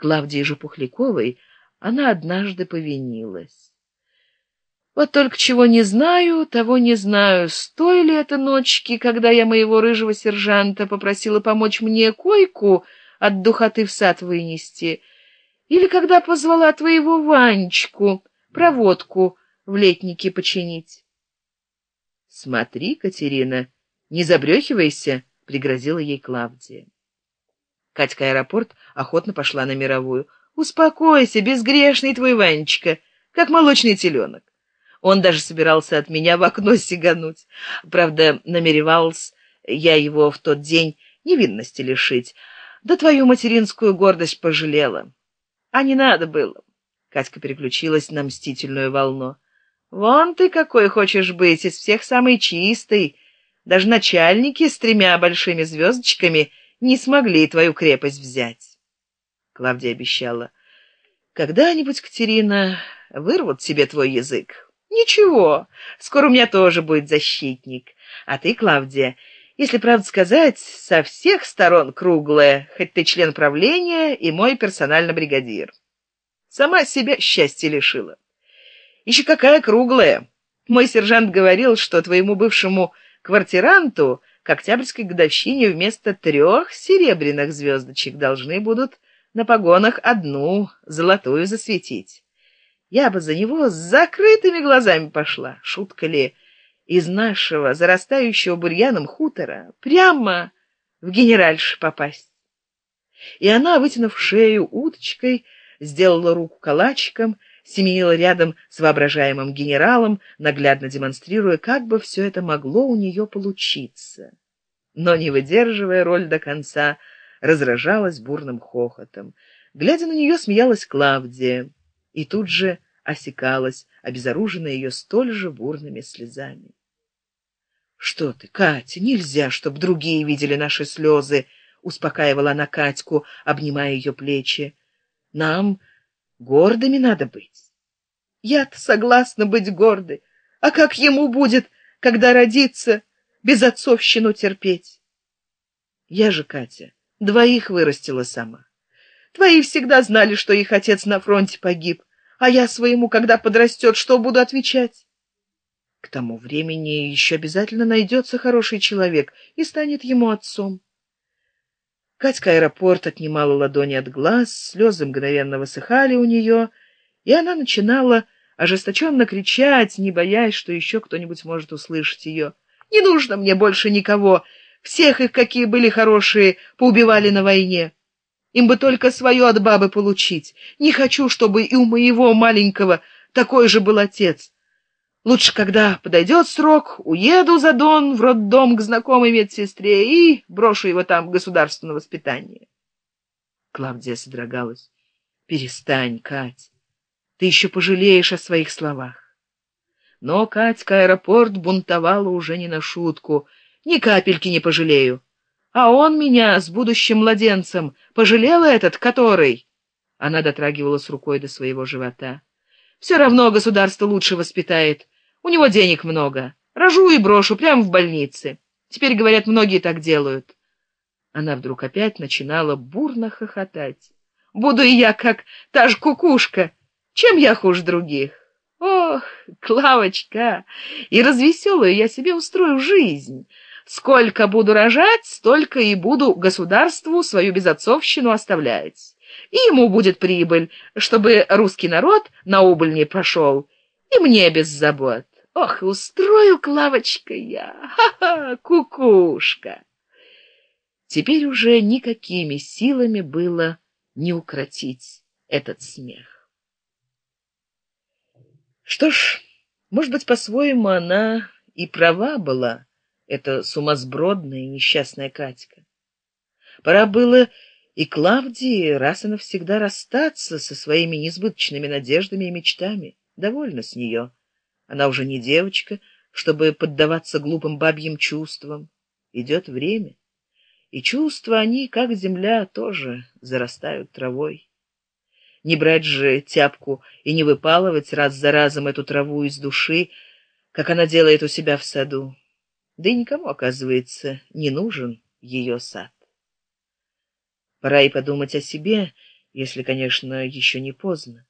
Клавдии же Пухляковой она однажды повинилась. Вот только чего не знаю, того не знаю, с ли это ночки, когда я моего рыжего сержанта попросила помочь мне койку от духоты в сад вынести, или когда позвала твоего Ванечку проводку в летнике починить. Смотри, Катерина, не забрехивайся, пригрозила ей Клавдия. Катька аэропорт охотно пошла на мировую. Успокойся, безгрешный твой Ванечка, как молочный теленок. Он даже собирался от меня в окно сигануть. Правда, намеревался я его в тот день невинности лишить, да твою материнскую гордость пожалела. А не надо было. Катька переключилась на мстительную волну. Вон ты какой хочешь быть, из всех самый чистый. Даже начальники с тремя большими звездочками не смогли твою крепость взять. Клавдия обещала. Когда-нибудь, Катерина, вырвут тебе твой язык. Ничего, скоро у меня тоже будет защитник. А ты, Клавдия, если правду сказать, со всех сторон круглая, хоть ты член правления и мой персональный бригадир. Сама себя счастья лишила. Еще какая круглая. Мой сержант говорил, что твоему бывшему квартиранту к октябрьской годовщине вместо трех серебряных звездочек должны будут на погонах одну золотую засветить. Я бы за него с закрытыми глазами пошла, шутка ли, из нашего зарастающего бурьяном хутора прямо в генеральш попасть. И она, вытянув шею уточкой, сделала руку калачиком, семенила рядом с воображаемым генералом, наглядно демонстрируя, как бы все это могло у нее получиться. Но, не выдерживая роль до конца, разражалась бурным хохотом. Глядя на нее, смеялась Клавдия, и тут же осекалась, обезоруженная ее столь же бурными слезами. «Что ты, Катя, нельзя, чтобы другие видели наши слезы!» — успокаивала она Катьку, обнимая ее плечи. «Нам гордыми надо быть». «Я-то согласна быть гордой. А как ему будет, когда родится, безотцовщину терпеть?» «Я же, Катя, двоих вырастила сама. Твои всегда знали, что их отец на фронте погиб, а я своему, когда подрастет, что буду отвечать? К тому времени еще обязательно найдется хороший человек и станет ему отцом. Катька аэропорт отнимала ладони от глаз, слезы мгновенно высыхали у нее, и она начинала ожесточенно кричать, не боясь, что еще кто-нибудь может услышать ее. «Не нужно мне больше никого! Всех их, какие были хорошие, поубивали на войне!» Им бы только свое от бабы получить. Не хочу, чтобы и у моего маленького такой же был отец. Лучше, когда подойдет срок, уеду за Дон в роддом к знакомой медсестре и брошу его там в государственное воспитание. Клавдия содрогалась. Перестань, Кать. Ты еще пожалеешь о своих словах. Но Катька аэропорт бунтовала уже не на шутку. Ни капельки не пожалею. А он меня с будущим младенцем пожалела этот, который... Она дотрагивалась рукой до своего живота. Все равно государство лучше воспитает. У него денег много. Рожу и брошу прямо в больнице. Теперь, говорят, многие так делают. Она вдруг опять начинала бурно хохотать. Буду и я, как та же кукушка. Чем я хуже других? Ох, Клавочка, и развеселую я себе устрою жизнь. Сколько буду рожать, столько и буду государству свою безотцовщину оставлять. И ему будет прибыль, чтобы русский народ на убыль не пошел, и мне без забот. Ох, устрою, Клавочка, я, ха-ха, кукушка. Теперь уже никакими силами было не укротить этот смех. Что ж, может быть, по-своему она и права была, эта сумасбродная и несчастная Катька. Пора было и Клавдии раз и навсегда расстаться со своими несбыточными надеждами и мечтами. Довольно с нее. Она уже не девочка, чтобы поддаваться глупым бабьим чувствам. Идет время, и чувства они, как земля, тоже зарастают травой. Не брать же тяпку и не выпалывать раз за разом эту траву из души, как она делает у себя в саду да и никому, оказывается, не нужен ее сад. Пора и подумать о себе если конечно еще не поздно